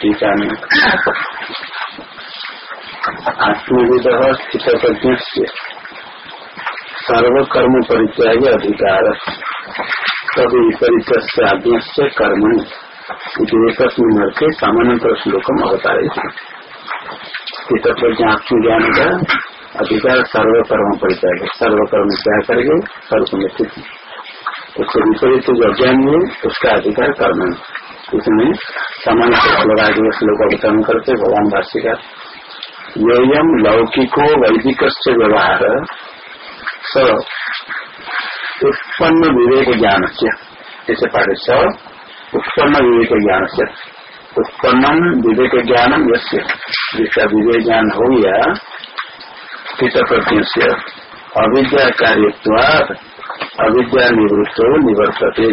टीका में आत्मविद स्थित सर्वकर्म परित्याग अधिकार तभी विपरीत आज्ञा से कर्मणि एक अर्थ सामान्य श्लोकम अवतारे स्थित आत्मज्ञान का अधिकार सर्वकर्म परित्याग सर्वकर्म क्या करेंगे सर्व में स्थित उसके विपरीत जो अज्ञान है उसका अधिकार कर्म इसमें सामान्य फलराज श्लोक अवतरण करते भगवान भाष्यकार, योयम लौकिको वैदिक व्यवहार, स उत्पन्न विवेक ज्ञान से ऐसे पाठे स उत्पन्न विवेक ज्ञान से उत्पन्न विवेक ज्ञानम यस्य, जिसका विवेक ज्ञान हो गया स्थित प्रज्ञ से अविद्या कार्यवाद अविद्या निवृत्त निवर्तते।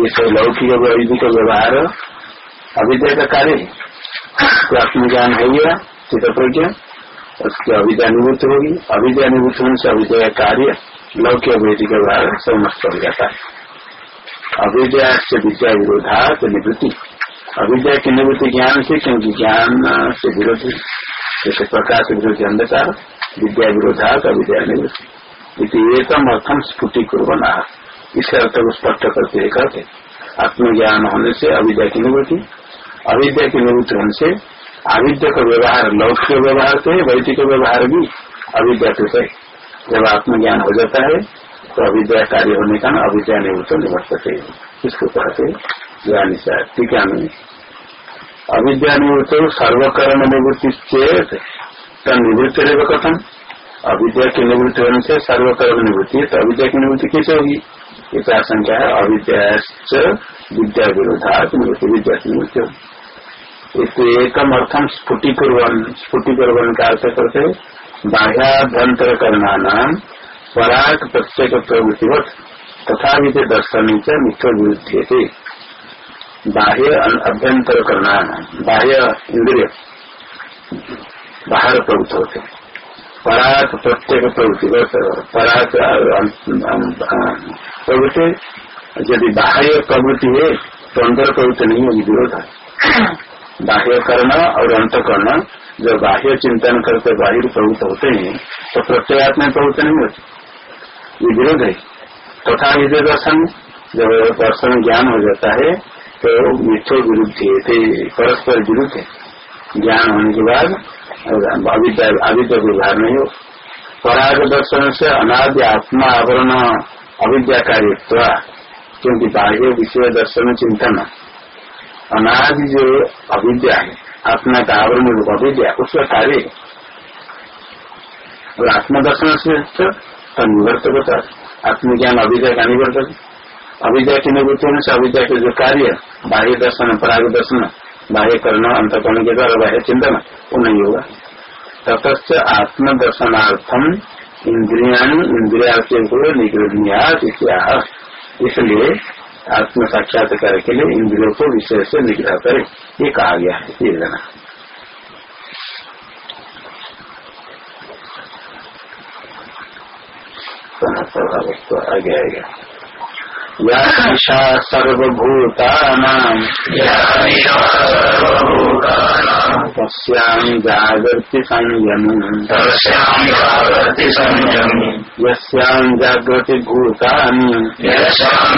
ये सब लौकिक वैदिक व्यवहार। अविद्या का कार्य तो आत्मज्ञान हो गया स्थित प्रज्ञा उसकी अविद्या निवृत्त होगी। अविद्या निवृत्त होने से अविद्या कार्य, लौकिक वैदिक व्यवहार नष्ट हो जाता है। अविद्या से विद्या विरोधात निवृत्ति। अविद्या की निवृत्ति ज्ञान से, क्योंकि ज्ञान से विरोधी, जैसे प्रकाश विरोधी अंधकार, विद्या विरोधात अविद्या निवृत्ति। एकम अर्थम स्फुटी कुरबना इस अर्थ को स्पष्ट करते हैं। कहते आत्मज्ञान होने से, अविद्या की निवृत्ति। अविद्या की निवृत्ति होने से, अविद्या का व्यवहार, लौकिक व्यवहार से, वैदिक व्यवहार भी अविद्या से जब आत्मज्ञान हो जाता है तो अविद्या कार्य होने का अविद्या निवृत्त निवर्तते इसको कहते ज्ञान टीका में अविद्या निवृत्त सर्वकर्म निवृत्ति चेत निवृत्ति रहेगा कथम। अविद्या की निवृत्ति होने से सर्वकर्म निवृत्ति तो अविद्या की निवृत्ति कैसे होगी? इस आशंका है अविद्या विद्या विरोधा निवृत्ति, विद्या की निवृत्ति होगी। एकम अर्थम स्फुटीकुर्वन स्फुटीकुर्वन का अर्थ करते बाह्याभ्यंतर करना नाम पराग प्रत्येक प्रवृत्तिवत तथा विधि दर्शन से मुख्य विरुद्ध थे। बाह्य अभ्यंतर करना बाह्य इंद्रिय बाहर प्रवृत्त होते। पराग प्रत्येक प्रवृत्ति पराग प्रवृत्ति यदि बाह्य प्रवृत्ति है तो अंदर प्रवृत्ति नहीं होगी विरोध है। बाह्य करना और अंत करना जब बाह्य चिंतन करके बाहिर प्रवृत्त होते हैं तो प्रत्येगात्मा प्रवृत्त नहीं होती। ये विरोध है। तथा तो विजय दर्शन जब दर्शन ज्ञान हो जाता है तो मिथ्यो विरुद्ध परस्पर विरुद्ध है। ज्ञान होने के बाद अविद्या अविद्या व्यवहार नहीं हो पराग दर्शन से अनाद्य आत्मा आवरण अविद्या कार्य क्योंकि बाह्य विषय दर्शन चिंतन। अनादि जो अविद्या है, आत्मा का आवरण रूप अविद्या, उसका कार्य और आत्मदर्शन से तो निवर्तक होता आत्मज्ञान अविद्या का निवर्तक। अविद्या की निवृत्ति होने से अविद्या के जो कार्य, बाह्य दर्शन, पराग दर्शन बाह्य करना अंत करने के द्वारा बाह्य चिंतन वो नहीं होगा। ततच आत्मदर्शनार्थम इंद्रिया इंद्रिया को निगृहनिया इसलिए आत्म साक्षात्कार के लिए इंद्रियों को विषय से निग्रह करे। ये कहा गया है, ये लेना। आगे आएगा। या ईशा सर्वभूतानाम् तस्याम् जागर्ति संयमम्। यस्याम्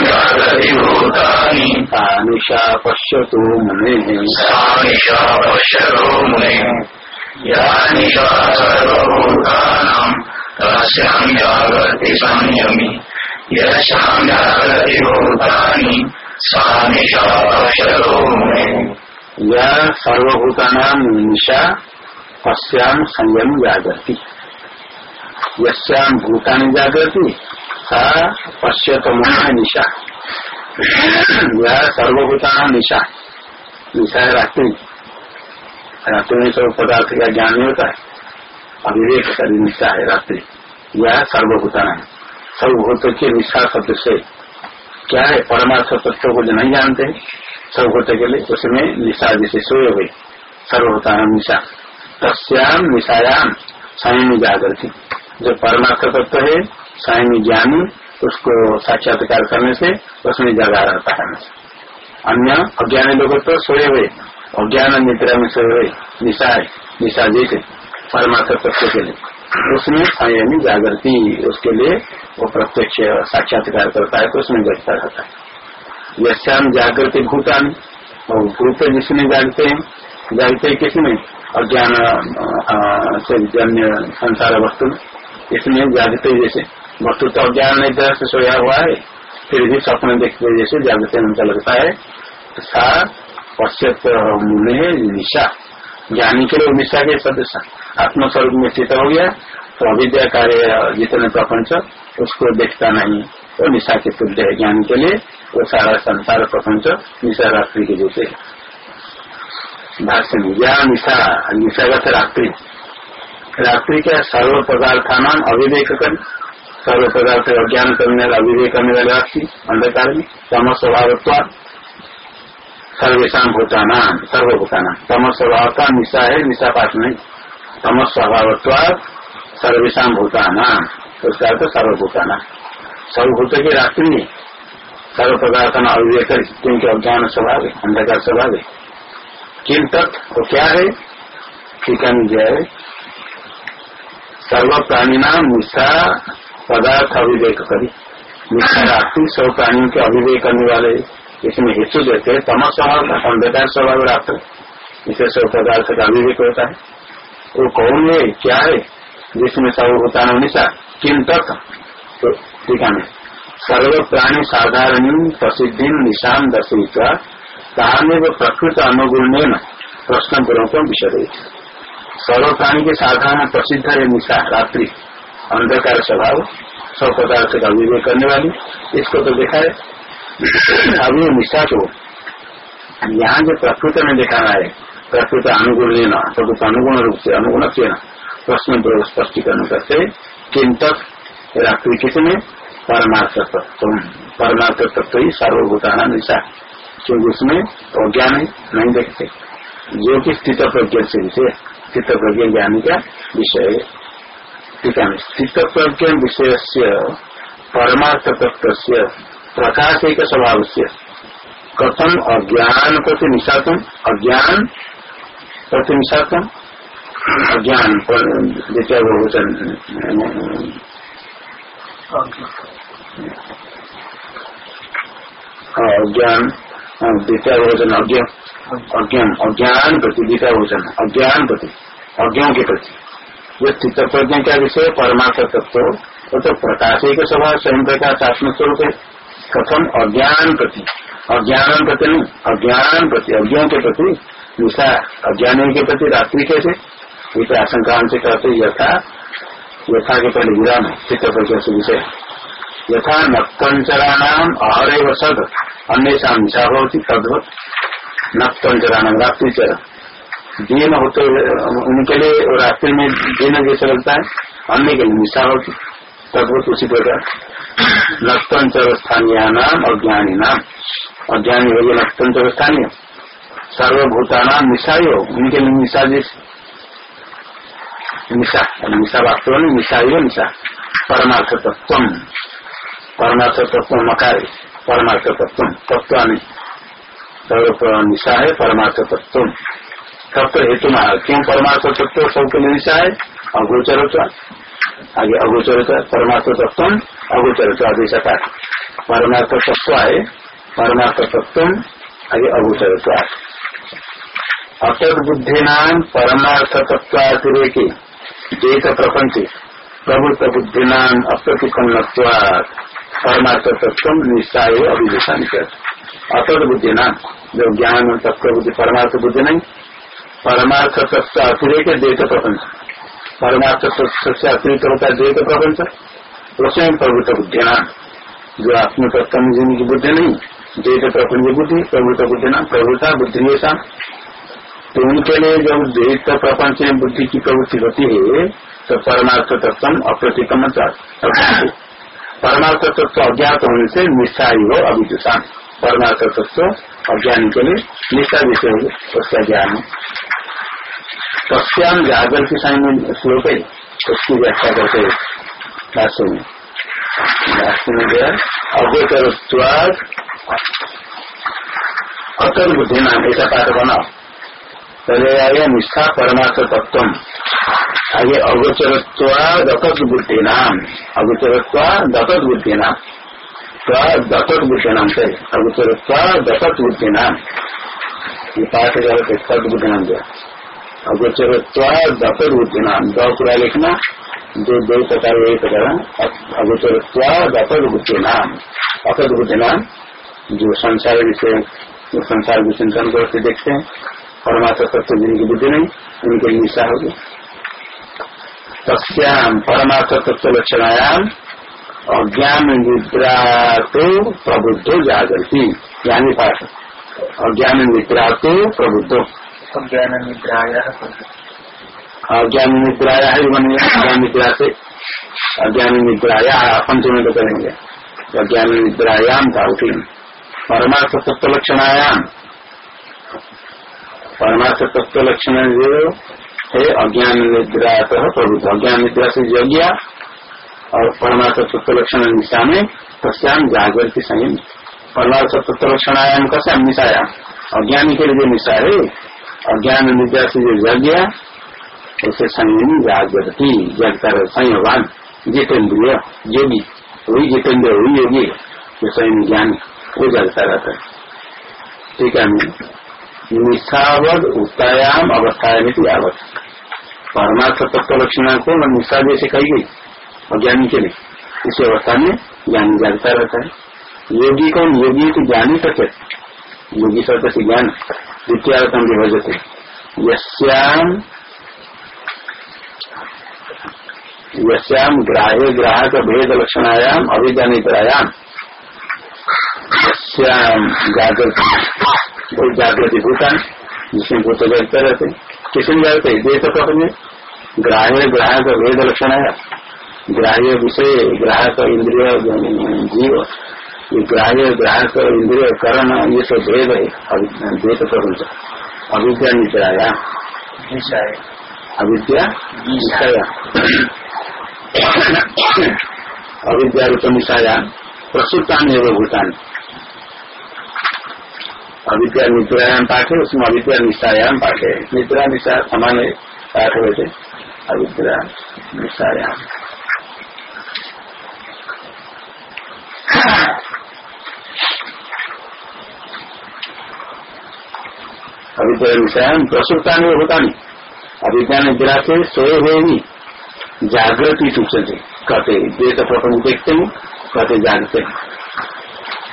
जागृति भूतानि। तानिशा पश्यतु मुनेः। जागर्ति संयमि। या सर्वभूतानाम निशा पश्याम संयम जागृति यश्याम भूतानि जागृति सा पश्यत निशा। यह सर्वभूतानाम निशा। निशा है रात्रि। रात्रि में सब पदार्थ का ज्ञान नहीं होता है। अविवेक निशा है रात्रि। यह सर्वभूत के निष्ठा शब्द से क्या है? परमार्थ तत्व को जो नहीं जानते सर्वभूत के लिए उसमें निशा जैसे सोए हुए सर्वभूता निशा। तस्याम निशायाम स्वयं जागृति। जो परमार्थ तत्व है स्वयं ज्ञानी, उसको साक्षात्कार करने से उसमें जगा रहता है। अन्य अज्ञानी लोग तो सोए हुए, अज्ञान निद्रा में सोए हुए, निशा है, निशा जैसे परमार्थ तत्व के लिए। उसमें संयमी जागृति उसके लिए वो प्रत्यक्ष साक्षात्कार करता है तो उसमें व्यक्ता रहता है। यश्याम जागृति भूतान, और भूत जिसमें जागते हैं जागते हैं किसमें अज्ञान से जन्य संसार वस्तु इसमें जागते जैसे, वस्तु तो अज्ञान निद्रा से सोया हुआ है, फिर भी स्वप्न देखते जैसे जागृति हमको लगता है, सा पश्चात मूल्य निशा। ज्ञानी के लिए निशा के सदस्य आत्मस्वरूप में स्थित हो गया। तो अविद्या कार्य जितने प्रपंच, उसको देखता नहीं। वो तो निशा के तुल्य है ज्ञान के लिए। वो सारा संसार प्रपंच, निशा रात्रि के जैसे भाषण या निशा, निशागत रात्रि। रात्रि का सर्व पदार्थान अविवेक कर सर्व पदार्थ अज्ञान करने वाला, अविवेक करने वाले राशि अंधकार में। तम स्वभाव सर्वेशा भूताना, सर्वभूताना। तम स्वभाव का निशा है, निशा पाठ नहीं। तम स्वभाव सर्वेशा भूताना। उसका अर्थ सर्वभूताना। सर्वभूत की रात्रि। में सर्व पदार्थ अविवेक क्योंकि अज्ञान स्वभाव है अंधकार स्वभाव है किन तक तो क्या है? है जय सर्व प्राणी नाम निशा पदार्थ अविवेक करी। निश्चय रात्रि सर्व प्राणियों के अविवेक करने वाले इसमें हेतु देते तमस स्वभाव संवेदन स्वभाव रात्र। इसे सब पदार्थ का अविवेक होता है। वो कौन है? क्या है? जिसमें सब होता है निशा किन तक? तो ठीक है। सर्व प्राणी साधारण प्रसिद्धि निशान ताने वो प्रकृत अनुगुण प्रश्न पूर्वक विषय सर्व प्राणी के साधारण प्रसिद्ध है निशा, रात्रि, अंधकार स्वभाव, सब पदार्थ का विवेक करने वाली। इसको तो देखा है। अभी निष्ठा को यहाँ जो प्रकृति में दिखाना है प्रकृति अनुगुण लेना प्रकृति अनुगुण रूप से अनुगुण लेना प्रश्न स्पष्टीकरण करते चिंतक रात्रि किसने परमार्थ तत्व परमार्थ तत्व ही सर्वभूताना निशा क्योंकि उसमें अज्ञान है नहीं देखते जो कि स्थित प्रज्ञा से विषय स्थित प्रज्ञा ज्ञानी का विषय है ठीक है स्थित प्रज्ञ विषय से परमार्थ तत्व से प्रकाश एक स्वभाव से कथम अज्ञान प्रति निशातम अज्ञान प्रति निशातम अज्ञान द्वितीय बहुवचन अज्ञान द्वितीय बहुवचन अज्ञ अज्ञान अज्ञान प्रति द्वितीय बहुवचन अज्ञान प्रति अज्ञान के प्रति जो चित्त प्रज्ञा का विषय परमात्म तत्व वो तो प्रकाश ही का स्वभाव स्वयं प्रकाश आत्म स्वरूप है कथम अज्ञान प्रति अज्ञान प्रति नहीं अज्ञान प्रति अज्ञान के प्रति निशा अज्ञान के प्रति रात्रि कैसे इसे आशंका से कहते यथा यथा के पहले विराम है चित्त विषय यथा नक्तंचराणाम अहर सद अन्य निशा होती तद्वत नक्तंचराणाम रात्रि चरण दिन होते उनके लिए रात्रि में दिन जैसे लगता है, अन्य के लिए निशा होती तद्भुत उसी प्रकार। नक्तंचर स्थानीय नाम अज्ञानी नाम अज्ञानी हो गया नक्तंचर स्थानीय सर्वभूता नाम निशा ही उनके लिए निशा जैसे निशा निशा वास्तव में निशा ही हो निशा। परमार्थ तत्व परमार्थ तत्व मकार परमार्थ तत्व तत्व सर्व निशा है परमार्थ तत्व तत्व हेतु महा क्यों परमार्थ तत्व सबके लिए निशा है? अगोचर आगे अगोचर परमार्थ तत्व अगोचर आदेश परमार्थ तत्व है परमार्थ तत्व आगे अगोचर अतद बुद्धि नाम परमार्थ तत्वातिरेकी देख प्रपंच प्रभुत्व बुद्धि नाम अप्रतिपन्न परमार्थ तत्व निश्चय अभिवेशन अतद बुद्धि नाम जो ज्ञान तत्व बुद्धि परमार्थ बुद्धि नहीं परमार्थ तत्व अतिरिक्त द्वैत प्रपंच परमार्थ तत्व से अतिरिक्त होता है द्वैत प्रपंच उसमें प्रभुत्व बुद्धि नाम जो आत्म तत्व जिनकी बुद्धि नहीं द्वैत प्रपंच बुद्धि प्रभुत्व बुद्धि नाम प्रभुता बुद्धि तो उनके लिए जब द्वैत प्रपंच में बुद्धि की प्रवृत्ति होती है तो परमार्थ तत्व अप्रतिकम परमार्थ तत्व अज्ञात होने से निष्ठा ही हो अभिजुषान परमार्थ तत्व अज्ञान के लिए निष्ठा विषय उसका ज्ञान। तस्याम जागृति साइन श्लोक है, उसकी व्याख्या करते भाष्य में भाष्य में अतल बुद्धि नाम, ऐसा पाठ बनाओ। पहले निष्ठा परमार्थ तत्व आगे अगोचरत्वा दत्त बुद्धि नाम अगोचरत्वा दत्त बुद्धि नाम दत्त बुद्धि नाम से। अगोचरत्वा दत्त बुद्धि नाम ये पाठ करके तद बुद्धि नाम दिया अगोचरत्वा दत्त बुद्धि नाम द पूरा लिखना, दो दो प्रकार वही प्रकार अगोचरत्वा दत्त बुद्धि नाम अतद बुद्धि नाम जो संसार विषय जो संसार को चिंतन करके देखते हैं। परमात्मा तत्व जिनकी बुद्धि नहीं उनके निशा होगी। तस्याम परमात्मा तत्व लक्षणायाम अज्ञान निद्रा तो प्रबुद्धो जागृति ज्ञानी पाठ। अज्ञान निद्रा तो प्रबुद्धो। अज्ञान निद्राया अज्ञान निद्राया है बन अज्ञान निद्रा से अज्ञान निद्राया पंचमी तो करेंगे। अज्ञान निद्रायाम था उठी परमार्थ तत्व लक्षणायाम परमार्थ तत्व लक्षण जो है अज्ञान निद्रा प्रभुत्व अज्ञान निद्रा से यज्ञ और परमार्थ तत्व लक्षण निशा में तस्याम जागृति संयम। परमार्थ तत्व लक्षणायाम कस्याम निशायाम अज्ञानी के लिए निशा है। अज्ञान निद्रा से जो यज्ञ, उसे संयम, जागृति जगता संयवान। जितेंद्रिय योगी। वही जितेंद्र वही योगी। जो स्वयं ज्ञान, वो जगता रहता है। ठीक है निशावद उत्तायाम अवस्थायाम यावत। परमार्थ तत्व लक्षण को निशा जैसे कही गई, अज्ञानी के लिए। इसी अवस्था में ज्ञानी जागता रहता है। योगी कौन योगी तो ज्ञानी है। योगी शब्द से ज्ञान द्वितीयार्थम विभजते यश्याम यश्याम ग्राह्य, ग्राहक, भेद, लक्षणायाम, अभिज्ञानितरायाम। श्याम जागृति। वही जागृति भूतान जिसमें भूत जगते रहते किसमें जागते देश में ग्राह्य ग्राहक वेद लक्षण है। ग्राह्य विषय ग्राहक इंद्रिय जीव ये ग्राह्य ग्राहक इंद्रिय करण ये सब भेद है। द्वैत प्रपंच अविद्या निचराया अविद्या अविद्या रूप निशाया प्रसुतान एवं भूतान। अविद्या निद्रायाम पाठ है उसमें अविद्या निशायाम पाठ। है निद्रा निशा समान है पाठ हुए थे अविद्या निशायाम अविद्या निशायाम प्रसुप्ता नहीं होता नहीं। अविद्या निद्रा से सोए हुए ही जागृति सूचते, कहते, देश प्रपंच देखते हैं कहते, जागते हैं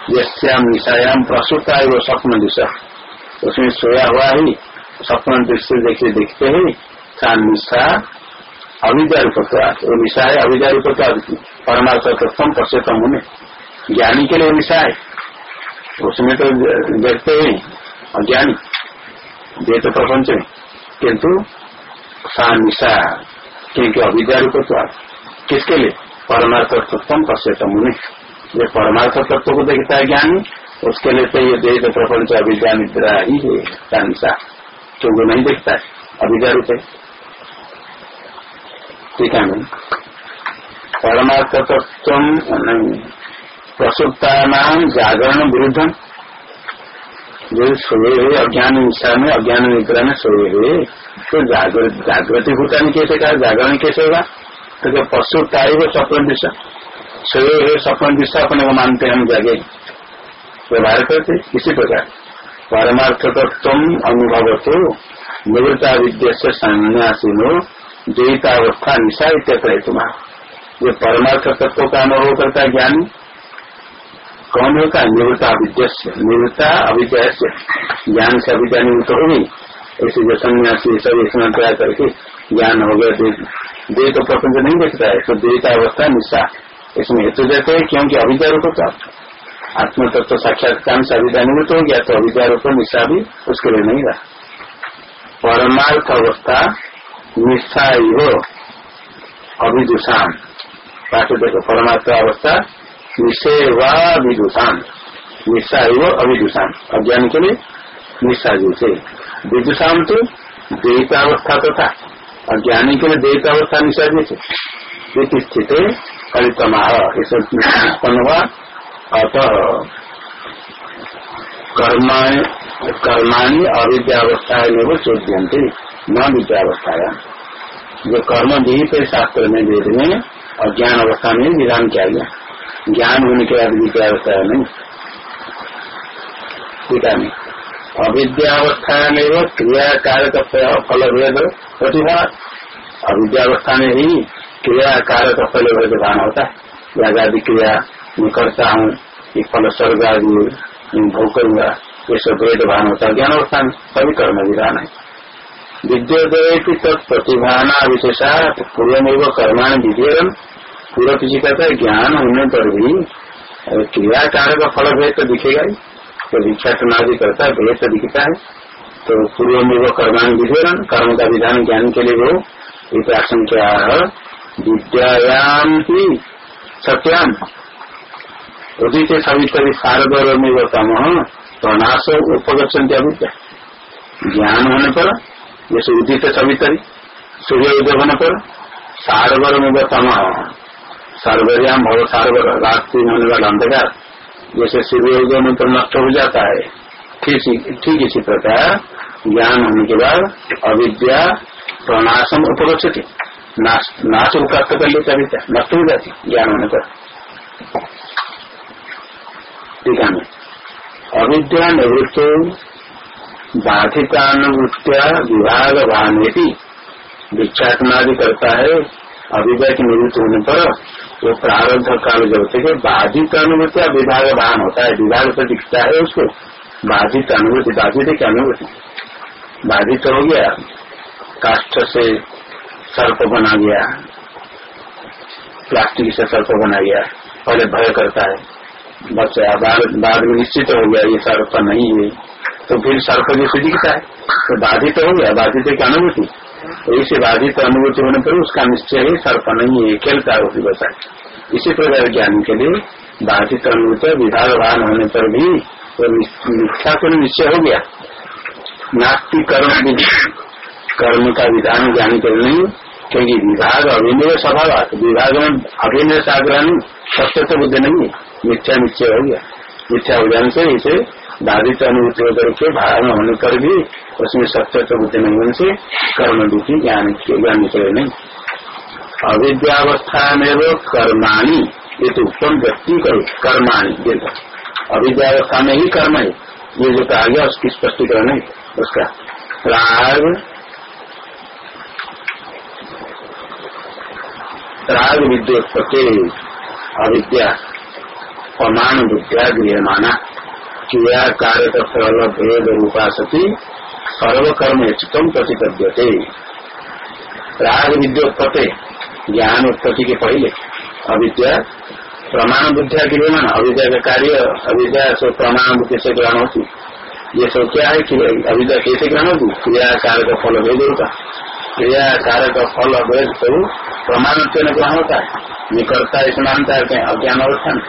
यश्याम निशायाम प्रसुता है वो स्वप्न दिशा। उसमें सोया हुआ ही स्वप्न दृश्य देखे देखते ही सा निशा अविद्या वो निशा है अविद्या रूपत्वा परमार्थ तत्व प्रसुतम होने। ज्ञानी के लिए निशा है उसमें तो देखते ही अज्ञानी देत प्रपंच में किंतु सा निशा, क्योंकि अविद्या रूपत्वा किसके लिए? परमार्थ तत्व प्रसुतम होने। जो परमार्थ तत्व को देखता है ज्ञानी, उसके लिए तो ये देह प्रपंच अभिज्ञा निद्रा ही है कांसा क्योंकि नहीं देखता है अभिज्ञा रूप है। ठीक है परमार्थ तत्व नहीं। प्रसुप्ता नाम जागरण विरुद्ध। जो सोए हुए अज्ञान हिंसा में, अज्ञान निद्रा में सोए हुए तो जागृति होता कैसे कहा? जागरण कैसे होगा? तो पशुता ही वो स्वप्न दिशा। हुए सपन अपने को मानते हैं, हम जागे। व्यवहार करते इसी प्रकार। परमार्थ तत्व अनुभव तो निवृत्ता विद्या से संन्यासीनो द्वितावस्था निशा इत्यत्र तुम्हारा ये परमार्थ तत्व का अनुभव करता है ज्ञानी। कौन होता है? निवृत्ता विद्या से निवृत्ता अविद्या से ज्ञान से अविद्या निवृत्त हो गई ऐसे जो सन्यासी स्नान प्रयास करके ज्ञान हो गया। द्वैत तो प्रपंच नहीं देखता है तो द्वैतावस्था निशा। इसमें हेतु देते हैं क्योंकि अविद्या रूप प्राप्त आत्म तत्व साक्षात्कार से अविद्या हो गया तो अविद्या रूप निशा भी उसके लिए नहीं रहा। परमार्थ अवस्था निष्ठा हो, अभिदुषान। पाठ देखो, परमार्थ अवस्था निश्चय व विदुषान। निशा हो, अभिदुषान। अज्ञान के लिए निशा जैसे विदुषान तो देवतावस्था तो था अज्ञानी के लिए देवतावस्था निशा जैसे स्थित? फलितमाह इसे उत्पन्न हुआ अतः कर्म कर्माणी अविद्यावस्था में वो चोद्यंते न विद्यावस्थाया। जो कर्म विहित है शास्त्र में वेद में, और ज्ञान अवस्था में विधान किया गया। ज्ञान होने के बाद विद्यावस्था नहीं। ठीक है? अविद्यावस्था में वो क्रिया कारक फल भेद प्रतिभा। अविद्यावस्था में ही क्रिया कारक फल भान होता है। यागादि क्रिया, मैं करता हूँ, ये फल, स्वर्ग आदि भोग करूँगा, ये सब भेद भान होता है। ज्ञान अवस्था सभी कर्म विधान है। विद्योदय की तत्प्रतिभाना विशेषा पूर्व में कर्माण विधेयन पूर्व किसी कहता है, ज्ञान होने पर भी क्रिया कार्य का फल भेद तो दिखेगा ही। तो दीक्षा समाधि करता है, भेद तो दिखता है। तो पूर्व में वो कर्मान विधेयन कर्म का विधान ज्ञान के लिए वो एक आशंका विद्यायाम ही सत्याम। उदित सवितरी सारदर में वो तम प्रणाश उपगछन अविद्या ज्ञान होने पर जैसे उदित सवितरी सूर्य उदय होने पर सारवर में तम सारवर्याम भव सारवर रात्रि होने वाला अंधकार, जैसे सूर्य उदय में तो नष्ट हो जाता है। ठीक इसी प्रकार, ज्ञान होने के बाद अविद्या प्रणाशम उपगछति नाश को प्राप्त कर लेते अविद्या नष्ट हो जाती, ज्ञान होने पर। ठीक है अविद्या निवृत्त बाधितानुवृत्तिया विभाग भानेति। भिक्षाटनादि करता है, अविद्या की निवृत्ति होने पर, वो प्रारब्ध काल जब तक बाधित अनुभूति विभाग भान होता है। विभाग से दिखता है उसको। बाधित अनुभूति बाधित की अनुभूति बाधित हो गया। काष्ठ से सर्प बना गया प्लास्टिक से सर्प बना गया पहले भय करता है। बच्चा बाद, में निश्चित हो गया ये सर्प नहीं है। तो फिर सर्प जैसे दिखता है? तो बाधित हो गया। बाधित की अनुभूति। ऐसे बाधित अनुभूति होने पर उसका निश्चय है सर्प नहीं है। खेलता है उसी इसी प्रकार ज्ञान के लिए बाधित अनुभूति विभाग भान होने पर भी तो मिथ्या को निश्चय हो गया। नास्ती कर्म कर्म का विधान ज्ञान के नहीं। क्योंकि विभाग अभिनय स्वभाव विभाग में अभिनय साग्रहण सत्य तो बुद्धि नहीं है। मिथ्या निश्चय हो गया। मिथ्या हो जाने से इसे बाधित अनुभूति होकर के भावना होने पर भी उसमें सत्य तो बुद्धि नहीं होने से कर्म बुद्धि ज्ञान ज्ञान निकले नहीं। अविद्यावस्था में वो कर्माणी ये तो उत्तम व्यक्ति करो। कर्माणी ये अविद्यावस्था में ही कर्म है। ये जो कहा गया, उसकी स्पष्टीकरण है। उसका राग राग विद्योत्पत्ति अविद्या, प्रमाण विद्या गृहमाना क्रिया कार्य फल भेद रूपा सती सर्वकर्म चितम प्रतिपद्यते। राग विद्योत्पत्ति ज्ञान उत्पत्ति के पहले, अविद्या, प्रमाण बुद्धिया गृहमान अविद्या का कार्य, अविद्या से प्रमाण बुद्धि से ग्रहण होती। ये सब क्या है कि अविद्या कैसे ग्रहण होती? क्रिया कार्य का फल, भेद रूपा क्रिया कार्य का फल अवैध तो प्रमाण से ग्रहण होता है? इस मानता है अज्ञान अवस्था में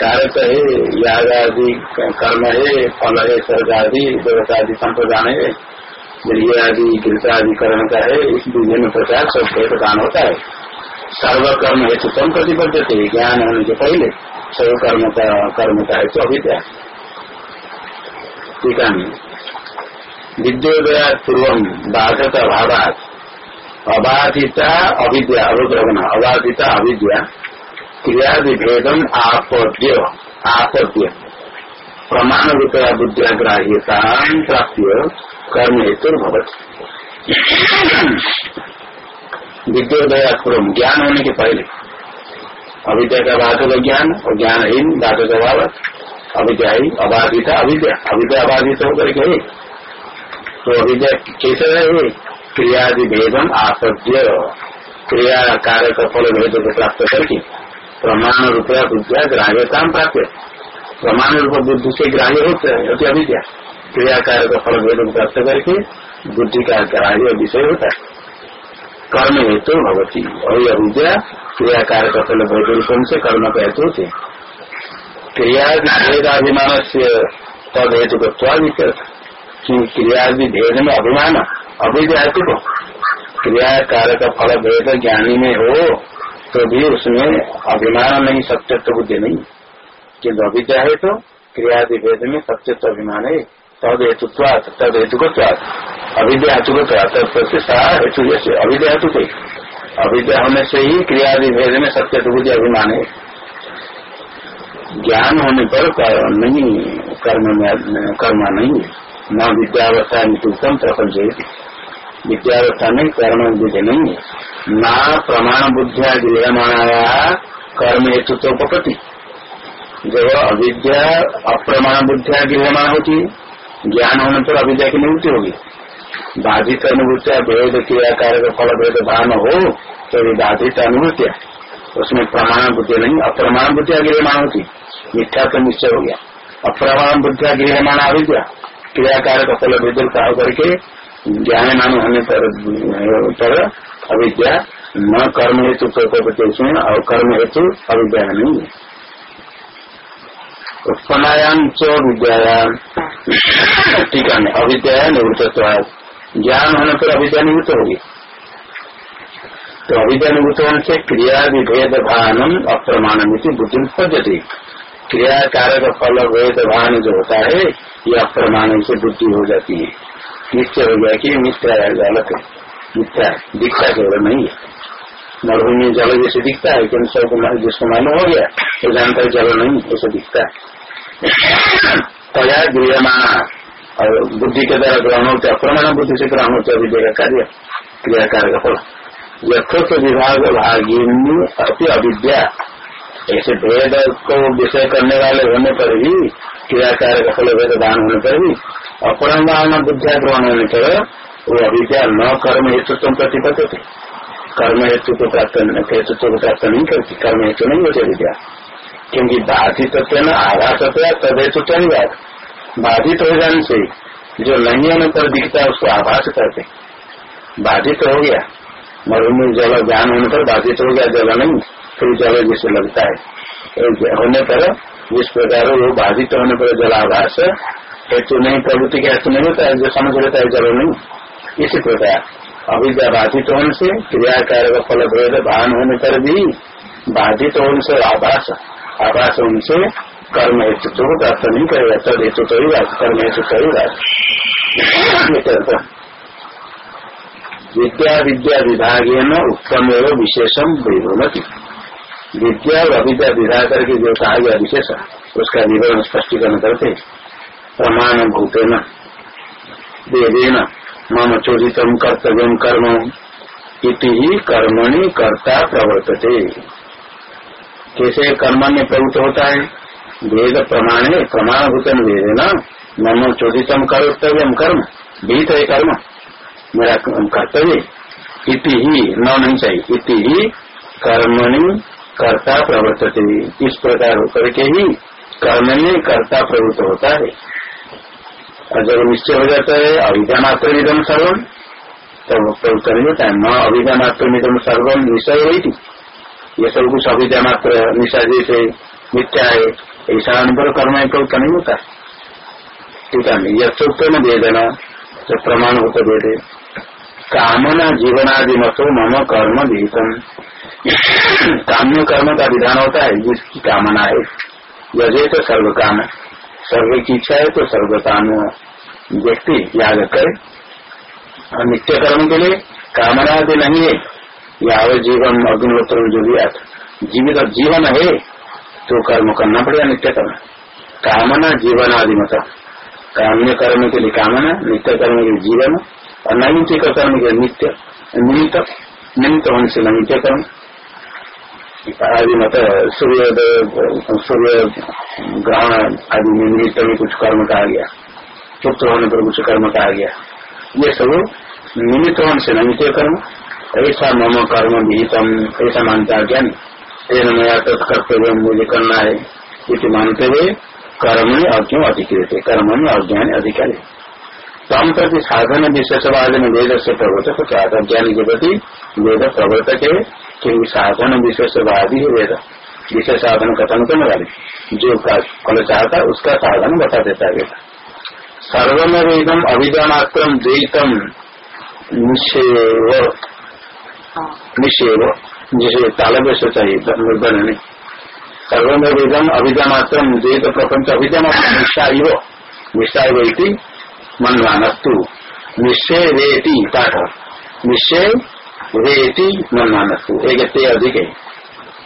कार्य तो है याद आदि, कर्म है, फल है, स्वर्ग आदि, देवता आदि, संप्रदान है। गृह आदि गृहताधिकरण का है, इस विभिन्न प्रकार सब भेद दान होता है। सर्वकर्म हेतु कम प्रतिबद्ध थे? ज्ञान होने के पहले। सर्व कर्म का कर्म का हेतु ठीक है। विद्योदया पूर्व बाधक अभाव अबाधिता अविद्या अवग्रहण अबाधिता अविद्या क्रिया भेदम आपद्य आपद्य प्रमाण रूपया बुद्धिया ग्राह्यता प्राप्य कर्म हेतु विद्योदया पूर्व ज्ञान होने के पहले। अविद्या का बाधक ज्ञान और ज्ञानहीन बाधक अभाव अविद्या ही अबाधिता, अविद्या अविद्या अबाधित होकर के तो अविद्या कैसे रहे क्रियादि भेदम आसद्य क्रिया कार्य का फल भेद को प्राप्त करके प्रमाण रूपया बुद्धिया ग्राह्यता प्राप्त प्रमाण रूप बुद्धि से ग्राह्य होते हैं अविद्या क्रिया कार्य का फल भेद को प्राप्त करके बुद्धि का ग्राह्य विषय होता है। कर्म हेतु भगवती और अविद्या क्रिया कार्य का फल भेद रूप से कर्म का हेतु होते क्रिया भेदाभिमान से तद हेतु क्रियादि भेद में अभिमान अभिद्या को क्रिया कार्य का फल भेद ज्ञानी में हो तो भी उसमें अभिमान नहीं, सत्यत्व बुद्धि नहीं। किन्तु अविद्या है तो क्रियादि भेद में सत्यत्व अभिमान है। तद हेतुत्वात, तद हेतुकत्वात। अविद्या हेतुकत्वात हेतु जैसे अविद्या हेतु कोई अविद्या होने से ही क्रियादि भेद में सत्य बुद्धि अभिमान है। ज्ञान होने पर नहीं, कर्म कर्म नहीं। न विद्यावस्था नितुक्तम प्रपंच विद्यावस्था में कर्म बुद्धि नहीं। है न प्रमाण बुद्धिया गृहमाणाया कर्म हेतु तो उपपति जब अविद्या अप्रमाण बुद्धिया गृहमान होती, ज्ञान होने पर अविद्या की निवृत्ति होगी। बाधित अनुभूतिया भेद क्रियाकार फल, भेद भान हो तो बाधित अनुभूतिया उसमें प्रमाण बुद्धि नहीं अप्रमाण बुद्धिया गृहमान होती। मिथ्या तो निश्चय हो गया। अप्रमाण बुद्धिया गृहमान अविद्या क्रियाकार का फल, भेद करके ज्ञान नाम होने पर पर अविद्या न कर्म हेतु प्रति उसमें और कर्म हेतु अविद्या नहीं है। उत्पन्नायाम च विद्यायाम। टीका में अविद्या निवृत्त ज्ञान होने पर अविद्या निवृत्त होगी। तो अविद्या निवृत्त होने से क्रिया विभेद भानम अप्रमाणम बुद्धि पद्धति क्रिया कारक फल भेद भान जो होता है, ये अप्रमाण से बुद्धि हो जाती है। निश्चय हो गया कि है, गलत है। मिथ्या दिखता केवल नहीं है। मरुभूमि जल जैसे दिखता है कि सबको जिसको मालूम हो गया तो जानता है जल नहीं ऐसे दिखता है। गृहमाना और बुद्धि के द्वारा ग्रहण होते अप्रमाण बुद्धि से ग्रहण होते अभी का कार्य क्रियाकार का फल। यथोक्त विभाग भागिनी अति अविद्या। ऐसे भेद को विषय करने वाले होने पर भी, क्रियाकार का फल भेद दान होने पर भी अप्रमाण बुद्धिया ग्रहण पर वो अविद्या न कर्म हेतु तुम प्रतिपत थे कर्म हेतु को प्राप्त हेतुत्व को प्राप्त नहीं करती कर्म हेतु नहीं होते विद्या. क्योंकि बाधित आघात तद हेतु नहीं बात बाधित हो जाने से जो नहीं होने पर दिखता है, उसको आभास करते. बाधित हो गया. मरुभूमि जल ज्ञान होने पर बाधित हो गया, जल नहीं, फिर जल जिसे लगता है. होने पर जिस प्रकार वो बाधित होने पर जलाभास हेतु नहीं, प्रवृत्ति का हेतु नहीं होता है, जो समझ लेता है जल नहीं। इसी प्रकार, अविद्या बाधित होने से क्रियाकार का फल भेद भान होने पर भी बाधित होने से आभास आभास होने से कर्म हेतु तो प्राप्त नहीं करेगा, तद हेतु तो ही बात कर्म हेतु तो ही। बात विद्या विद्या विभागे न उत्तम एवं विशेषम विभ्रमति विद्या और अविद्या विभाग करके जो कहा गया विशेष, उसका विवरण स्पष्टीकरण करते प्रमाण भूतेन वेदेन मम चोदित कर्तव्य कर्म इति ही कर्मणि कर्ता प्रवर्तते। कैसे कर्म में प्रवृत्त होता है? वेद प्रमाण है प्रमाणभूत वेद न। मम चोदितम कर्तव्य कर्म, भीत है कर्म। मेरा कर्तव्य इति ही, न नहीं चाहिए, इति ही कर्मणि कर्ता प्रवर्तते। इस प्रकार होकर के ही कर्म में कर्ता प्रवृत्त होता है। और जब निश्चय हो जाता है अविद्या मात्र निधम सर्वम, तब प्रवृत्त नहीं होता है न मात्र निधम सर्वम निश्चय हुई थी ये सब कुछ मात्र निशा जैसे मिथ्या है, ऐसा अनुभव कर्म है प्रवृत्त नहीं होता ठीक है यथोक्त न दे देना जब प्रमाण होता दे दे कामना जीवनादि मतो मम कर्म विहितम काम्य कर्म का विधान होता है जिसकी कामना है। यजे तो सर्व काम सर्व की इच्छा है तो सर्वकाम व्यक्ति याद करे और नित्य कर्म के लिए कामना भी नहीं है। याव जीवन अग्निहोत्र जो भी जीवित जीवन है तो कर्म करना पड़ेगा नित्य कर्म कामना जीवन आदि मत काम्य कर्म के लिए कामना नित्य कर्म के लिए जीवन और नैमित्तिक कर्म के नित्य। निमित्त निमित्त होने से नैमित्य कर्म। आदि मत सूर्य सूर्य ग्रहण आदि निमित्त में कुछ कर्म कहा गया। चुप्त होने पर कुछ कर्म कहा गया। ये सब निमित्त होने से निमित्त कर्म। ऐसा मम कर्म विहितम ऐसा मानता है ज्ञान। तेन नया कर्तव्य मुझे करना है। इसे मानते हुए कर्म में अज्ञ अधिकृत है। कर्म में अज्ञान अधिकारी। तम प्रति साधन विशेषवाद में वेद से प्रवर्तक चाहता ज्ञानी के प्रति वेद प्रवर्तक है। क्योंकि साधन विशेषवादी है वेद। विशेष साधन कथन करने वाले जो फल चाहता है उसका साधन बता देता है वेद। सर्वमेदम अभिजामात्र द्वैतम निषेव निषेव जिसे तालब से चाहिए सर्वमेदम अभिजामात्र द्वैत प्रपंच अभिजामात्र निशा निशा मनमानस्तु निश्चय पाठ। निश्चय मनमानस्तु एक ते अधिक। है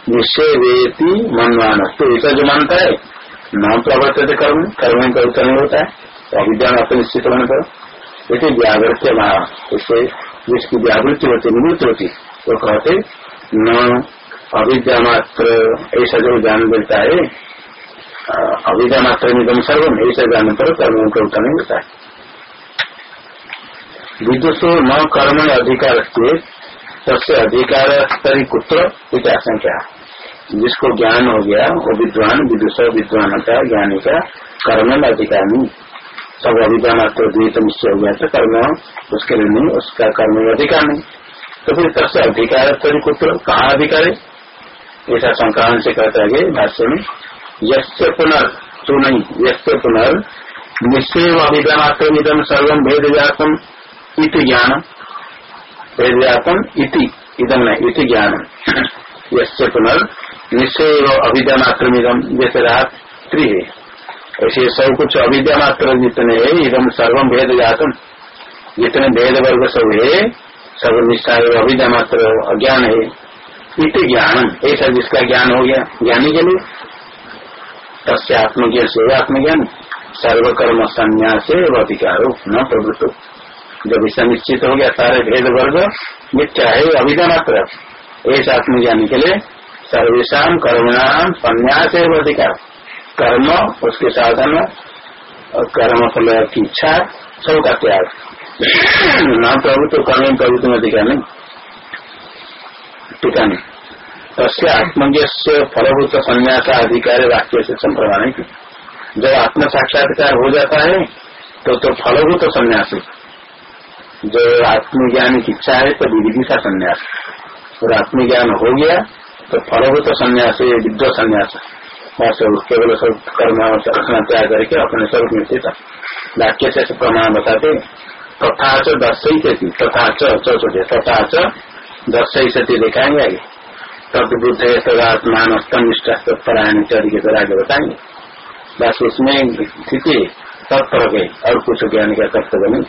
निश्चय वेति मनमानस्तु ऐसा जो मानता है न प्रवर्तित कर्म कर्म का उत्तर नहीं होता है। अविद्या में निश्चित होने पर इसे व्यावृत्य भाव इससे जिसकी व्यावृत्ति होती, निवृत्ति होती। वो कहते, न अविद्या मात्र, ऐसा जो ज्ञान मिलता है अविद्या मात्र निगम सर्वम, ऐसा ज्ञान पर कर्म का उत्तर नहीं होता है। विदुषो न कर्म अधिकार सबसे अधिकार स्तरी कुत्र संख्या जिसको ज्ञान हो गया, वो विद्वान, विदुष विद्वान का ज्ञानी का कर्म अधिकार सब अविद्या मात्र द्वित निश्चय हो गया था कर्म उसके लिए नहीं, उसका कर्म में अधिकार नहीं। तो फिर सबसे अधिकार स्तरी कुत्र, कहाँ अधिकार है? ऐसा संक्रांत से कहता है भाष्य में यस्य पुनर् तो नहीं, यस्य पुनर् निश्चय अभिज्ञान इदम सर्वम भेद जातम इति ज्ञान। भेद जातम इति इदम नहीं इति ज्ञान। यस्य पुनर् निश्चय इदम जैसे रात्रि है। ऐसे सब कुछ अविद्या मात्र जितने है, इदम सर्वम भेद जातम। जितने भेद वर्ग सब है, सब निष्ठा है, अविद्या मात्र अज्ञान है। इत ज्ञान ऐसा जिसका ज्ञान हो गया, ज्ञानी के लिए। तस्य आत्मज्ञान से आत्मज्ञान, सर्वकर्म संन्यास अधिकारो न प्रवृत्त। जब इसका निश्चित हो गया सारे भेद वर्ग, मिथ्या है अभिधा मात्र ऐसा आत्मज्ञानी के लिए सर्वेशा कर्मणाम संन्यास अधिकार कर्म, उसके साधन, और कर्म फल की इच्छा सबका त्याग। न प्रभुत्व कर्म प्रभु प्रभुत्व अधिकार नहीं। टीका में तस्य आत्मज्ञ से फलभूत संन्यास अधिकार वाक्य से संप्रमाणित। जब आत्म साक्षात्कार हो जाता है तो तो फलभूत संन्यास। जो आत्मज्ञान की इच्छा है तो विधि का संन्यास। और आत्मज्ञान हो गया तो फलभूत संन्यास विद्व संन्यास। वैसे केवल सब कर्म रखना त्याग करके अपने स्वरूप में स्थित वाक्य से प्रमाण बताते तथा च दस ही तथा च तथा च दस सती दिखाएँगे आगे। तब बुद्ध सदात्मान स्तनिष्ठ परायण इत्यादि के आगे बताएँगे। बस उसमें स्थिति तत्पर गई और कुछ ज्ञान का तत्व नहीं।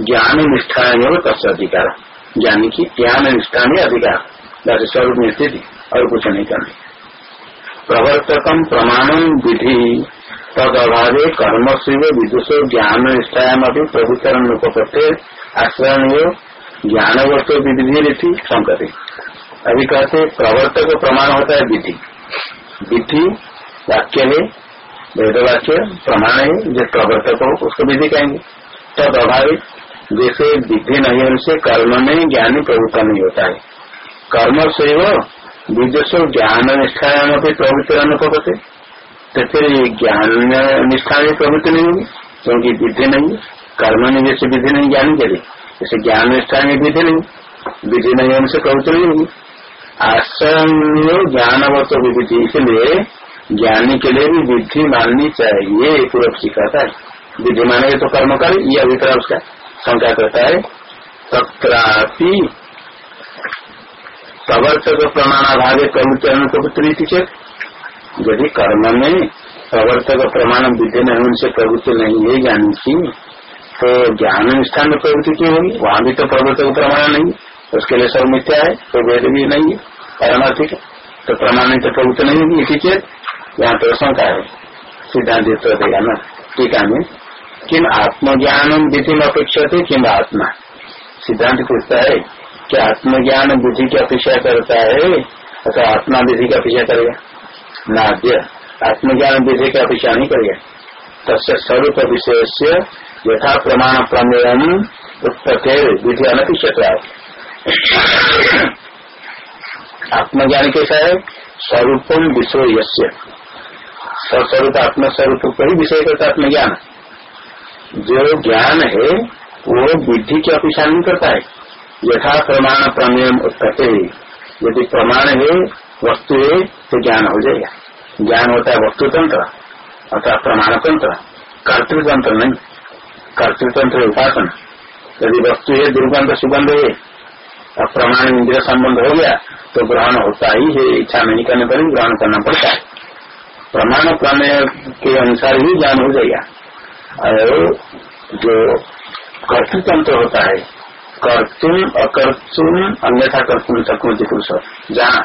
ज्ञान निष्ठा में तस्य अधिकार। ज्ञानी की ज्ञान निष्ठा में अधिकार। बस स्वरूप में स्थिति, और कुछ नहीं करने। प्रवर्तकम प्रमाणम विधि तद अभाव कर्म शिव विदुष ज्ञान निष्ठायाम अभी प्रभुचरण उपपत्ति आश्रय ज्ञान वस्तु विधि रीति संकते अभी कहते प्रवर्तक प्रमाण होता है विधि। विधि वाक्य है वेद वाक्य प्रमाण है जो प्रवर्तक हो, उसको विधि कहेंगे। तद अभाव जैसे विधि नहीं होने से कर्म में ज्ञानी प्रभुता नहीं होता है। कर्म से विदुष ज्ञान निष्ठायाम अभी प्रभुचरण उपपत्ति तो फिर ज्ञान निष्ठा में प्रवृत्ति नहीं होगी, क्योंकि विधि नहीं कर्म में जैसे विधि नहीं, ज्ञान के लिए। जैसे ज्ञान निष्ठा में विधि नहीं विधि नहीं होने से प्रवृत्ति नहीं होगी। आश्रय ज्ञानवत विधि इसलिए ज्ञानी के लिए भी विधि माननी चाहिए पूर्व सिखाता है विधि मानेगे तो कर्म करे, ये अभिप्राय उसका। शंका करता है। तत्रापि प्रवर्तक प्रमाणाभावे प्रवृत्ति अनुप्रवृत्ति चेत यदि कर्म में प्रवर्तक प्रमाण विद्य नहीं उनसे प्रवृत्ति नहीं है ज्ञान की तो ज्ञान निष्ठा में प्रवृत्ति क्यों होगी? वहाँ भी तो प्रवर्तक प्रमाण नहीं उसके लिए सब मिथ्या है तो वेद भी नहीं है। पारमार्थिक तो प्रमाण तो प्रवृत्ति नहीं होगी। इसी चेत यहाँ तो शंका है। सिद्धांत देगा ना। टीका में किम आत्मज्ञान विधि में अपेक्षा थे किम आत्मा? सिद्धांत पूछता है कि आत्मज्ञान बुद्धि की अपेक्षा करता है, अथवा आत्मा विधि की अपेक्षा करेगा? नाद्य आत्मज्ञान विधि का अपेक्षा नहीं करेगा। तस्य स्वरूप से यथा प्रमाण प्रमेय उत्पत्ति विधि अनपिक्षत आत्मज्ञान कैसा है? स्वरूपम विषय यश्य स्वस्वरूप आत्मस्वरूप को ही विषय करता आत्मज्ञान। जो ज्ञान है, वो विधि की अपेक्षा नहीं करता है। यथा प्रमाण प्रमेय उत्पत्ति। यदि प्रमाण है, वस्तु है तो ज्ञान हो जाएगा। ज्ञान होता है वस्तु तंत्र अर्थात प्रमाण तंत्र कर्तृतंत्र नहीं। कर्तृतंत्र उपासना। यदि वस्तु है, दुर्गंध, सुगंध है, अब प्रमाण इंद्रिय संबंध हो गया तो ग्रहण होता ही है, इच्छा नहीं करने पर ग्रहण करना पड़ता है। प्रमाण प्रमेय के अनुसार ही ज्ञान हो जाएगा। और जो कर्तृतंत्र होता है कर्तुम अकर्तुम अन्यथा कर्तुम शक्ति पुरुष। जहाँ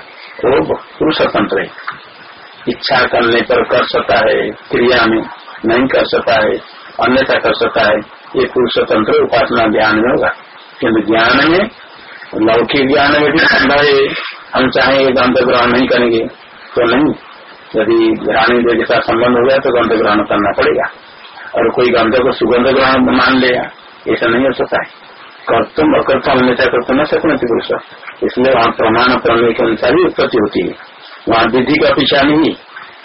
वो पुरुष तंत्र है। इच्छा करने पर कर सकता है, क्रिया में नहीं कर सकता है, अन्यथा कर सकता है, ये पुरुष तंत्र उपासना ध्यान में होगा। किन्तु ज्ञान में, लौकिक ज्ञान में भी संभव है। हम चाहे गंध ग्रहण नहीं करेंगे तो नहीं। यदि ग्रहण के साथ संबंध हो गया तो गंध ग्रहण करना पड़ेगा। और कोई गंध को सुगंध ग्रहण मान लेगा ऐसा नहीं हो सकता है। कर्तुम अकर्तुम, अन्यथा कर्तुम न सकते पुरुष। इसलिए वहाँ प्रमाण प्रमेय के अनुसार ही उत्पत्ति होती है। वहाँ विधि का पीछा नहीं,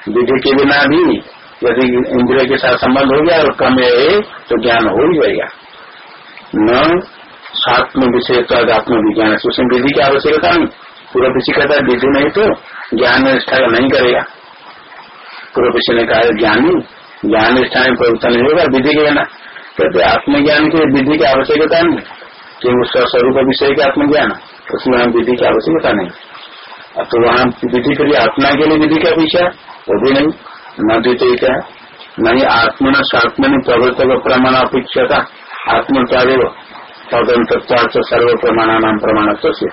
विधि के बिना भी यदि इंद्रिय के साथ संबंध हो गया और प्रमेय तो ज्ञान हो ही जाएगा। न स्वात्म विषय तो आत्म विज्ञान उसमें विधि की आवश्यकता नहीं। पूरा पीछे कहता है विधि नहीं तो ज्ञान नहीं करेगा। पूर्व पीछे ने कहा ज्ञानी ज्ञान निष्ठा में प्रवृत्त नहीं होगा, विधि के बिना। कहते आत्मज्ञान की विधि की आवश्यकता नहीं कि उसका स्वरूप विषय का आत्मज्ञान, उसमें हम विधि की आवश्यकता नहीं। तो वहाँ विधि के लिए आत्मा के लिए विधि का विषय वो भी नहीं। न द्वितीय नहीं आत्मन स्वात्मनि प्रवर्तक प्रमाण अपेक्षता। आत्मत्वादेव तदंतत्वाच सर्व प्रमाणानाम प्रमाणत्व से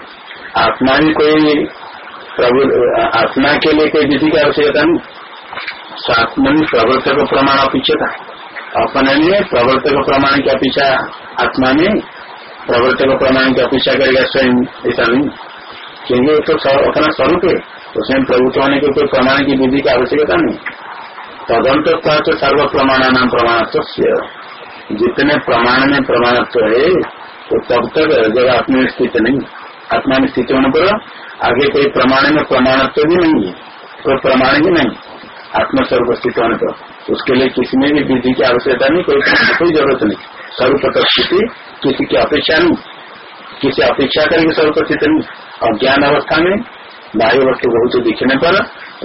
आत्मा ही कोई आत्मा के लिए कोई विधि की आवश्यकता नहीं। स्वात्मनि प्रवर्तक प्रमाण अपेक्षता अपने में प्रवर्तक प्रमाण की अपेक्षा आत्मा में प्रवर्तक प्रमाण की अपेक्षा करेगा स्वयं ऐसा नहीं क्योंकि तो अपना स्वरूप है उसमें प्रभुत्व होने के कोई प्रमाण की विधि की आवश्यकता नहीं। तदंत तो सर्व प्रमाणानाम प्रमाणत्व जितने प्रमाण में प्रमाणत्व है तो तब तक जब आत्मा स्थित नहीं। आत्मा में स्थित होने पर आगे कोई प्रमाण में प्रमाणत्व भी नहीं है, कोई प्रमाण ही नहीं। आत्मस्वरूप स्थित होने पर। उसके लिए किसी में भी विधि की आवश्यकता नहीं, कोई कोई ज़रूरत नहीं। सर्वप्रत स्थिति किसी की अपेक्षा नहीं। किसी अपेक्षा करेंगे सर्वप्रत स्थिति नहीं। और ज्ञान अवस्था में बाह्य वस्तु बहुत दिखने पर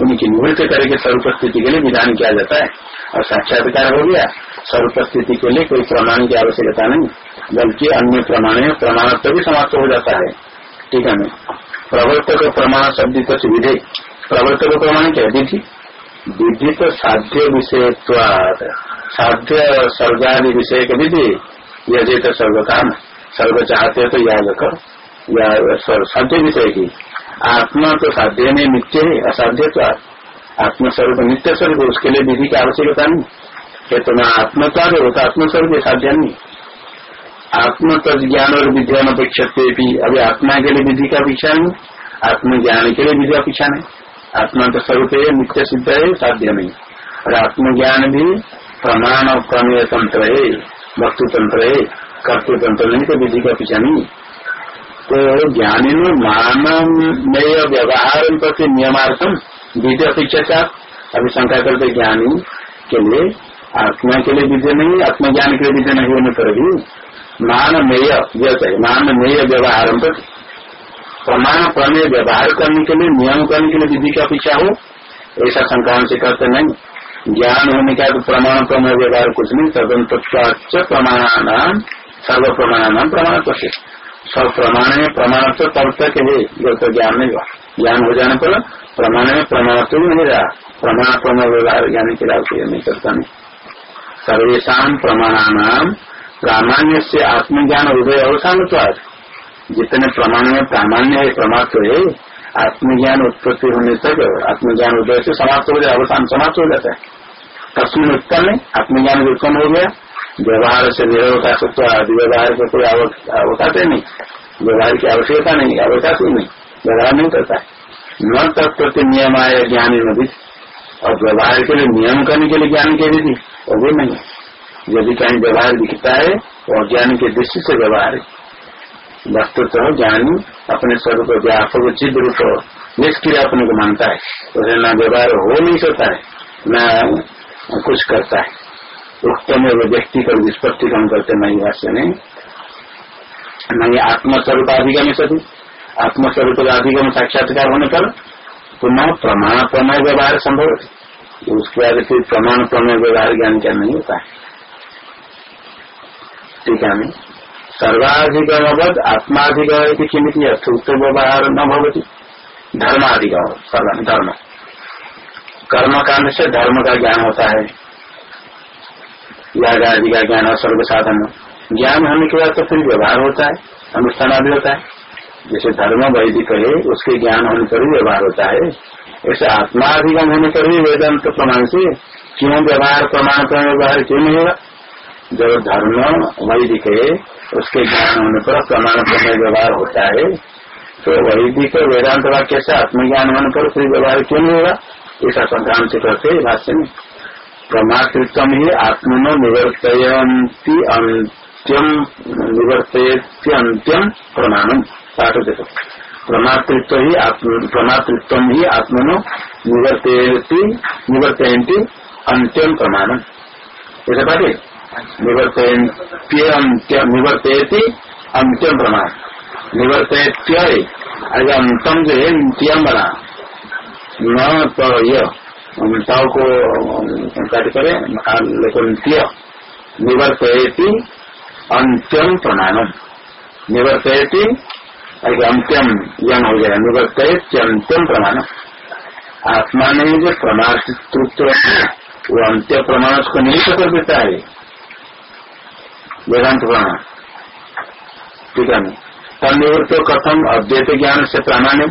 उनकी निवृत्त करके स्वरूप स्थिति के लिए विधान किया जाता है। और साक्षात्कार हो गया। स्वरूप स्थिति के लिए कोई प्रमाण की आवश्यकता नहीं। बल्कि अन्य प्रमाण प्रमाणत्व भी समाप्त हो जाता है। ठीक है प्रवर्तक प्रमाण शब्द तो विधे। प्रवर्तक प्रमाण क्या विधि। विधि तो साध्य विषय साध्य सर्गादि विषय के विधि यदि तो सर्वकाम। सर्व चाहते तो याद कर या साध्य विषय की आत्मा तो साध्य में नित्य है असाध्य तो आत्मस्वरूप नित्य स्वरूप, उसके लिए विधि की आवश्यकता नहीं। कि तुम्हें आत्मत्व हो तो आत्मस्वरूप साध्य नहीं। आत्म ज्ञान और विद्यान अपेक्षा भी अभी आत्मा के लिए विधि का पीछा नहीं। आत्मज्ञान के लिए विधि पीछा नहीं। आत्मा का स्वरूप है नित्य सिद्ध है साध्य नहीं और आत्मज्ञान भी प्रमाण और प्रमेय तंत्र है, वस्तु तंत्र है कर्तृतंत्र नहीं तो विधि का पीछा नहीं। तो ज्ञानी ने मानव व्यवहार प्रति नियमार्थम विधि अपेक्षा अभी शंका करते ज्ञानी के लिए, आत्मा के लिए विद्या नहीं, आत्मज्ञान के लिए विद्या नहीं होने पर भी मानमेय जैसे मानमेय व्यवहार प्रति। प्रमाण प्रमेय व्यवहार करने के लिए, नियम करने के लिए विधि की अपेक्षा हो, ऐसा शंका से करते नहीं। ज्ञान होने का तो प्रमाण प्रमेय व्यवहार कुछ नहीं तदंत प्रमाणानाम सर्व प्रमाणानाम प्रमाण प्रसिद्ध सब प्रमाण में प्रमाणत्व तब तक है ज्ञान नहीं हुआ। ज्ञान हो जाने पर प्रमाण में प्रमाणत्व भी नहीं रहा। प्रमाण प्रमाण व्यवहार ज्ञान के लाभ नहीं करता नहीं सर्वेशा प्रमाणानाम प्रामाण्य से आत्मज्ञान हृदय अवसान जितने प्रमाण में प्रामाण्य है प्रमात्व है, आत्मज्ञान उत्पत्ति होने तक आत्मज्ञान उदय से समाप्त हो जाए, अवसान समाप्त हो जाता है। तस्वीर उत्पन्न आत्मज्ञान उत्पन्न हो गया। व्यवहार से निरवकाश व्यवहार को कोई अवकाश नहीं। व्यवहार की आवश्यकता नहीं अवकाश ही नहीं। व्यवहार नहीं करता है। न तत्प्रति नियम आया ज्ञान नदी और व्यवहार के लिए नियम करने के लिए ज्ञान के विधि, वो भी नहीं यदि कहीं व्यवहार दिखता है और ज्ञान के दृष्टि से व्यवहार है। वस्तुतः ज्ञानी अपने स्वरूप व्यापक चिद रूप निष्क्रिय अपने को मानता है। तो न व्यवहार हो नहीं सकता है, न कुछ करता है। उत्तम व्यक्ति कर विस्पत्तिकरण करते नहीं भाष्य नहीं नहीं आत्मस्वरूप अधिगम सभी। आत्मस्वरूप का अधिगम साक्षात्कार होने पर पुनः प्रमाण प्रमय व्यवहार संभव उसके बाद फिर प्रमाण प्रमय व्यवहार ज्ञान क्या नहीं होता है। ठीक है सर्वाधिगमवद आत्माधिगम किमित यथोक्त व्यवहार न भवती। धर्माधिगम धर्म। कर्म कांड से धर्म का ज्ञान होता है। याग आदि का ज्ञान और सर्व साधन ज्ञान होने के बाद तो फिर व्यवहार होता है, अनुष्ठान आदि होता है। जैसे धर्म वैदिक है, उसके ज्ञान होने पर भी व्यवहार होता है। ऐसे आत्माधिगम होने पर भी वेदांत प्रमाण से क्यों व्यवहार प्रमाण पर व्यवहार क्यों नहीं होगा? जब धर्म वैदिक है, उसके ज्ञान होने पर प्रमाण पर व्यवहार होता है तो वैदिक वेदांत वाक्य से आत्मज्ञान होने पर फिर व्यवहार क्यों नहीं होगा? ऐसा संक्रांति करते भाष्य में। प्रमातृत्व ही आत्मनो निवर्तयती अंत्यम निवर्तयती अंत्यम प्रमाणम पाठ देखो। प्रमातृत्व ही प्रमातृत्व ही आत्मनो निवर्तयती निवर्तयती अंत्यम प्रमाणम ऐसा पाठे निवर्तयती निवर्तयती अंत्यम प्रमाण निवर्तयत्य अगर अंतम जो है अंत्यम बना। न तो यह को काट करे लेकिन निवर्तयती अंत्यम प्रमाणम। निवर्तयती अंत्यम यम हो गया। निवर्तयती अंत्यम प्रमाण आत्मा ने जो प्रमाणित्व वो अंत्य प्रमाण उसको निमित्त कर देता है वेदांत प्रमाण ठीक है? तनिवृत्त कथम अद्वैत ज्ञान से प्रामाण्य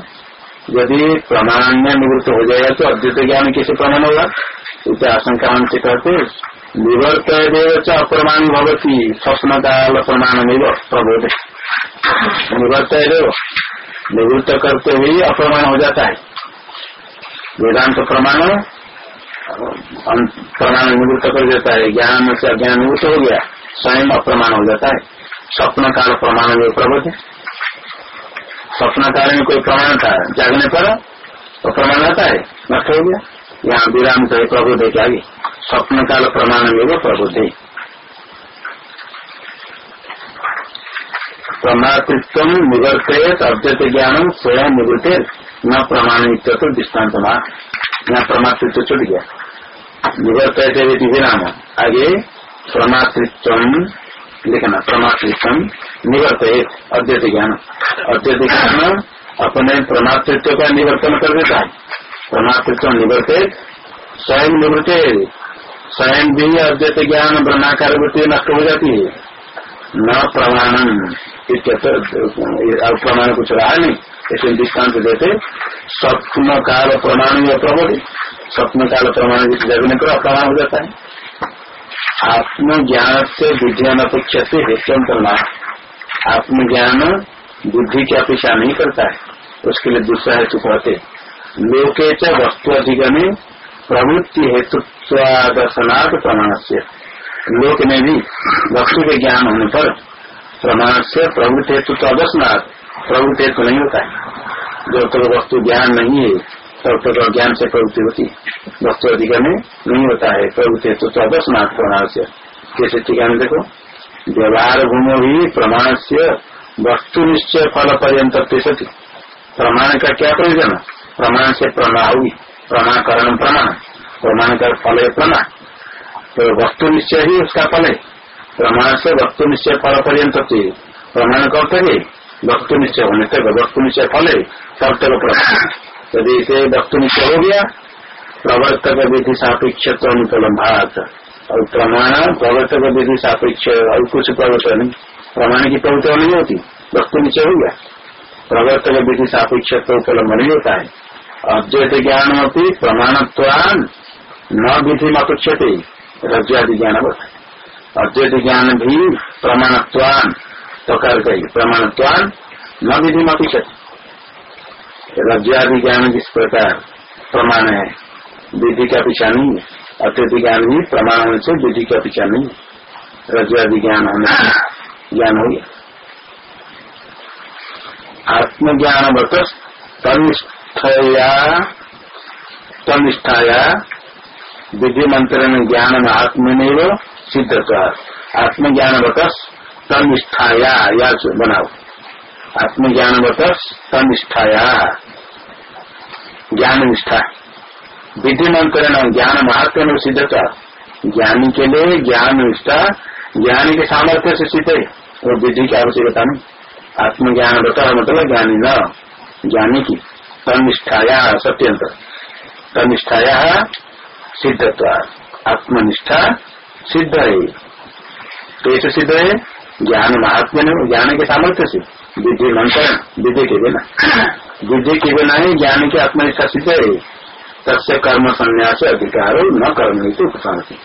यदि प्रमाण में निवृत्त हो जाएगा तो अद्वित ज्ञान कैसे प्रमाण होगा? इसे आशंका से कहते निवर्त अप्रमाण भवती। स्वप्न काल प्रमाण प्रबोध निवर्त निवृत्त करते हुए अप्रमाण हो जाता है। वेदांत प्रमाण प्रमाण निवृत्त कर देता है। ज्ञान से अज्ञान निवृत्त हो गया। स्वयं अप्रमाण हो जाता है। स्वप्न काल प्रमाण में प्रबोध स्वप्न काल में कोई प्रमाण था, जागने पर तो प्रमाण आता है, नष्ट हो गया। यहाँ विराम तो प्रबुद्ध है क्या स्वप्न काल प्रमाण में वो प्रबुद्ध है। प्रमातृत्व निवर्तित अद्वैत ज्ञान स्वयं निवृत्त न प्रमाण तो दृष्टांत यहाँ प्रमातृत्व छुट गया। निवर्तित विराम। आगे प्रमातृत्व, लिखना, प्रमातृत्व निवर्तित अद्वैत ज्ञान अद्वैत ज्ञान अपने प्रमातृत्व का निवर्तन कर देता है। प्रमातृत्व निवर्तित स्वयं निवृत्त। स्वयं भी अद्वैत ज्ञान ब्रह्माकार वृत्ति नष्ट हो जाती है। न प्रमाणम अब प्रमाण कुछ रहा नहीं। ऐसे दृष्टांत देते स्वप्न काल प्रमाण या प्रबोध। स्वप्न काल प्रमाण जगने पर अप्रमाण हो जाता है। आत्मज्ञान से बुद्धि अनपेक्षा से हेतु आत्मज्ञान बुद्धि की अपेक्षा नहीं करता है, उसके लिए दूसरा हेतु कहते लोके च वस्तु अधिगमे प्रवृत्ति हेतु दर्शनार्थ प्रमाण से लोक में भी वस्तु के ज्ञान होने पर प्रमाण से प्रवृत्ति हेतु तो अदर्शनार्थ प्रवृत्ति हेतु नहीं होता है। जो तो वस्तु ज्ञान नहीं है तब तक ज्ञान से प्रवृत्ति होती वस्तु अधिगम नहीं होता है। प्रवृत्ति तो अदर्शनाथ प्रमाण से कैसे टीका में देखो, व्यवहार भूमि भी प्रमाण से वस्तु निश्चय फल पर्यंत प्रमाण का क्या प्रयोजन? प्रमाण से प्रमा होगी प्रमाकरण प्रमाण। प्रमाण का फल है प्रमाण। तो वस्तु निश्चय ही उसका फल है। प्रमाण से वस्तु निश्चय फल पर्यंत प्रमाण करते वस्तु निश्चय होने तक वस्तु निश्चय फल है। तब तक प्रमाण। यदि इसे वस्तु हो गया प्रवर्तक विधि सापेक्ष तो और प्रमाण प्रवर्तक विधि सापेक्ष और कुछ प्रवर्तन प्रमाण की प्रवृत्ति नहीं होती। वस्तु निश्चय हो गया। प्रवर्तक विधि सापेक्ष उपलम्ब नहीं होता है। अद्वैत ज्ञान होती प्रमाणत्वान न विधि अपेक्षते। रज्जादि ज्ञान अद्वैत ज्ञान भी प्रमाणत्वान तो कर प्रमाणत्वान न विधि अपेक्षते। रज्जादि ज्ञान जिस प्रकार प्रमाण है, विधि का पीछा नहीं है। अत्यधिक ज्ञान भी प्रमाण से विधि का पीछा नहीं है। रज्जादि ज्ञान होने ज्ञान हो गया। आत्मज्ञान बत तनिष्ठया, तनिष्ठाया विधि मंत्रण ज्ञान आत्मनिव सिद्धत्व। आत्मज्ञान बतस तनिष्ठाया या बनाओ। आत्मज्ञान बतस तनिष्ठाया ज्ञान निष्ठा विधि मंत्रण ज्ञान महात्म सिद्धता ज्ञानी के लिए ज्ञान निष्ठा ज्ञानी के सामर्थ्य से सिद्ध है। वो विधि की आवश्यकता नहीं। आत्मज्ञान बता मतलब ज्ञानी न। ज्ञानी की। तनिष्ठाया सत्यंत। तनिष्ठाया सिद्धत्व। आत्मनिष्ठा सिद्ध है। कैसे सिद्ध है? ज्ञान महात्मा ज्ञान के सामर्थ्य से। विधि मंत्र, विधि के बिना। विधि के बिना ही ज्ञान की आत्मनिष्ठा सिद्ध है। तस्य कर्म संन्यास अधिकार न कर्म उपशांति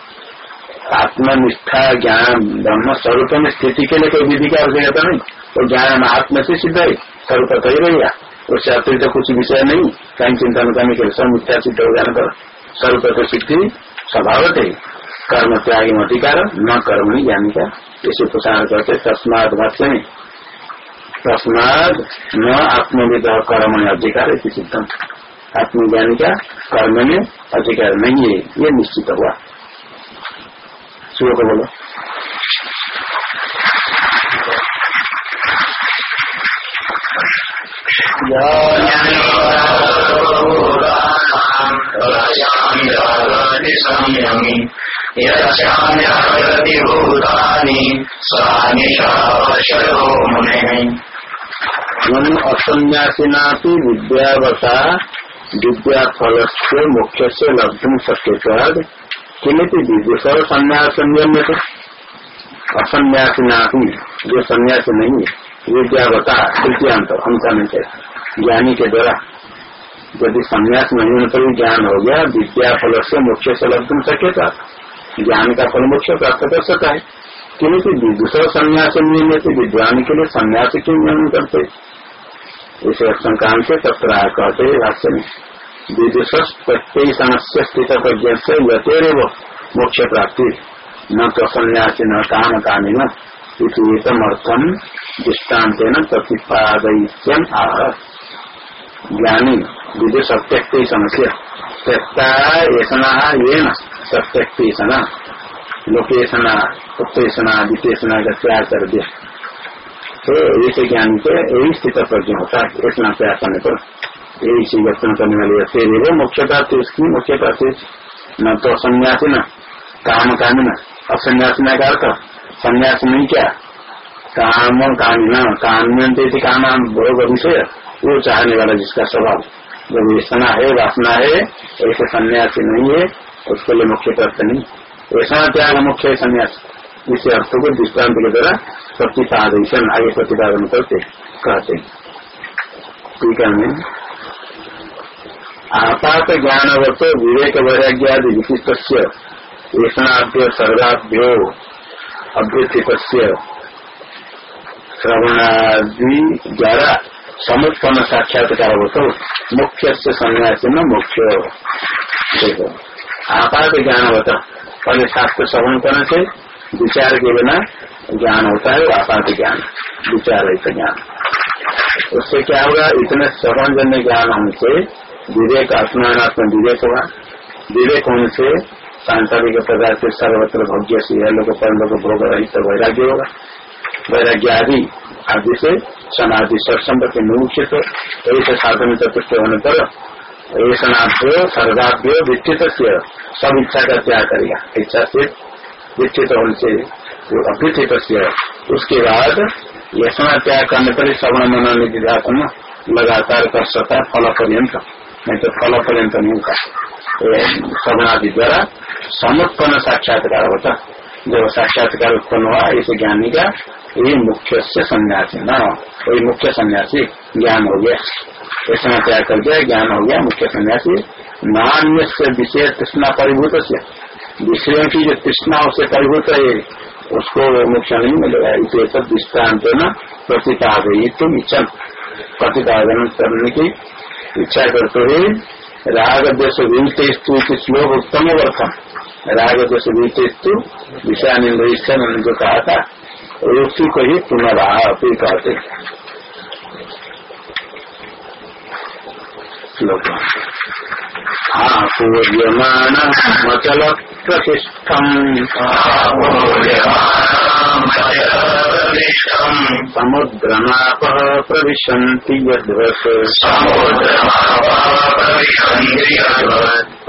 आत्मनिष्ठा, ज्ञान, ब्रह्म स्वरूप में स्थिति के लिए कोई विधि की आवश्यकता नहीं। तो ज्ञान आत्म से सिद्ध है, स्वरूप कही ही रहेगा उससे अतिरिक्त कुछ विषय नहीं। कहीं चिंता चिंतन करने के लिए सब मिथ्या सिद्ध हो जाने पर स्वरूप तो सिद्धि स्वभावत है। कर्म त्याग अधिकार, न कर्म नहीं ज्ञान का। इसे प्रसार करते तस्माद भाष्य में तस्माद न आत्मविद कर्म अधिकार है सिद्धम। आत्मज्ञानी का कर्म में अधिकार नहीं है। ये निश्चित हुआ। श्लोक बोलो। यशान्यभूतानि सा निशावशरो मुने विद्यावता विद्या फल से मुख्य से लब्धुम शक्य किमित विदुषर संन्यास नियम असन्यासिना जो संन्यास नहीं विद्यावता तृतीयांत अंतन ज्ञानी के द्वारा यदि संन्यास नहीं होने पर ज्ञान हो गया विद्या फल से मुख्य से लब्धुम शक्य ज्ञान का फल मुख्य प्राप्त कर सकता है किन्तु विदुषर संन्यास नियम से विद्वान के लिए संन्यास क्यों नियम करते? इसे संक्रांत से तत्र कहते भाष्य में विदुष प्रत्यय समस्या स्थित प्रज्ञ से यतेरव मोक्ष प्राप्ति। न तो संन्यासी न काम कामी न इतम अर्थम दृष्टांत न आह। ज्ञानी विदुष त्यक्त समस्या त्यक्ता ये न सत्यक्तना लोकेशना, उत्तेजना विशेषणा का त्याग कर दिया। तो ऐसे ज्ञान के यही स्थित प्रज्ञ होता है, इतना प्रयास करने पर यही चीज़ व्यक्तन करने वाली फिर वो मुख्य प्राप्ति उसकी मुख्य प्राप्ति न तो संन्यासी न, काम कामी न। असन्यासी न का संन्यास नहीं क्या? काम कामी न, काम काम भोग विषय वो चाहने वाला जिसका स्वभाव जब वेसना है, वासना है, ऐसे सन्यासी नहीं है, उसके लिए मुख्य प्राप्त नहीं। वैसा त्याग मुख्य संन्यास इस अर्थ को दृष्टांत के द्वारा प्रतिपादन आगे प्रतिपादन करते कहते ठीक है आपात ज्ञानवत विवेक वैराग्यादि विशिष्ट ऐसाभ्य सर्गाभ्यो अभ्युत्थित श्रवणादि द्वारा समुत्पन्न साक्षात्कार हो मुख्य से संन्यासी में मुख्य। देखो। आपात ज्ञानवत पहले शास्त्र श्रवण करने से विचार के बिना ज्ञान होता है आपात ज्ञान। विचार रहित ज्ञान। उससे क्या होगा? इतने श्रवण जन्य ज्ञान हमसे विवेक आत्मात्म विवेक होगा। विवेक होने से सांसारिक प्रकार से सर्वत्र भोग्य से यह लोग पर लोग भोग रहित वैराग्य होगा। वैराग्य आदि आदि से समाधि, सत्संग मुख्य ऐसे साधन चतुष्ट होने पर ऐसा सर्गाभ्य विचित सब इच्छा का त्याग करेगा इच्छा से विचित उनसे अभ्युचित उसके बाद यशना त्याग करने पर श्रवण मन निधिध्यासन लगातार कर सकता है फल पर्यंत नहीं तो फल पर्यंत नहीं होता। श्रवणादि द्वारा समुत्पन्न साक्षात्कार होता। जब साक्षात्कार उत्पन्न हुआ, इस ज्ञानी का ये मुख्य से सन्यासी। न वही मुख्य सन्यासी ज्ञान हो गया। ऐसा त्याग कर दिया ज्ञान हो गया, मुख्य सन्यासी। नान्य से विषय तृष्णा परिभूत से। विषयों की जो तृष्णा उससे परिभूत है, उसको मोक्ष नहीं मिलेगा। इसे सब दृष्टांत न प्रतिपादन इच्छा प्रतिपादन करने की इच्छा करते हुए राग देश विहितेस्तु श्लोक उत्तम वर्थम राग देश विहितेस्तु विषयानंद ने जो कहा था। उसी को ही पुनर्वाह फिर कहते। श्लोक पूर्यमान मचल प्रतिष्ठम्। समुद्रनाप प्रविशन्ति यद्वत्।